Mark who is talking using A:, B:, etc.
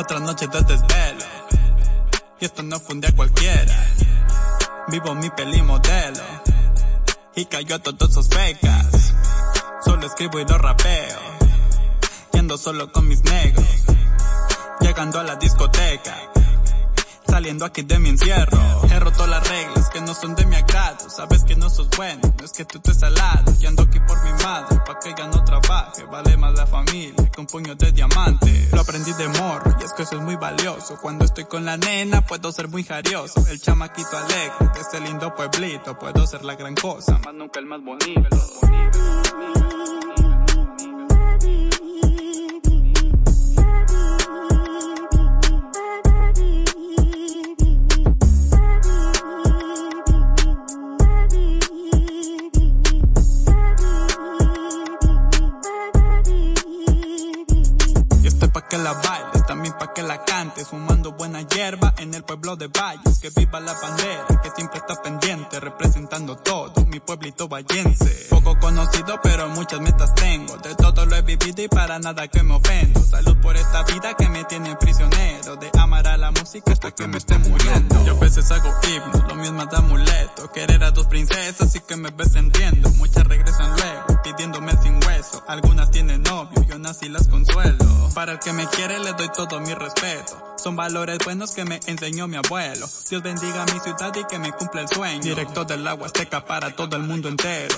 A: Otra noche de desvelo. Y esto no funde a cualquiera. Vivo mi peli modelo. Y cayó todos sus fecas. Solo escribo y lo rapeo. Yendo solo con mis negros. Llegando a la discoteca saliendo aquí de mi encierro. He roto las reglas que no son de mi agrado. Sabes que no sos bueno, no es que tú estés al lado. Y ando aquí por mi madre, pa' que ella no trabaje. Vale más la familia que un puño de diamante. Lo aprendí de morro y es que eso es muy valioso. Cuando estoy con la nena puedo ser muy jarioso. El chamaquito alegre de este lindo pueblito. Puedo ser la gran cosa, más nunca el más bonito. pa' que la bailes, también pa' que la cantes, fumando buena hierba en el pueblo de Valles, que viva la bandera, que siempre está pendiente, representando todo, mi pueblito vallense. Poco conocido, pero muchas metas tengo, de todo lo he vivido y para nada que me ofendo. Salud por esta vida que me tiene prisionero, de amar a la música hasta que me esté muriendo. Yo a veces hago himnos, lo mismo de amuleto, querer a dos princesas y que me ves entiendo. Muchas Para el que me quiere le doy todo mi respeto. Son valores buenos que me enseñó mi abuelo. Dios bendiga mi ciudad y que me cumpla el sueño. Directo del agua azteca para todo el mundo entero.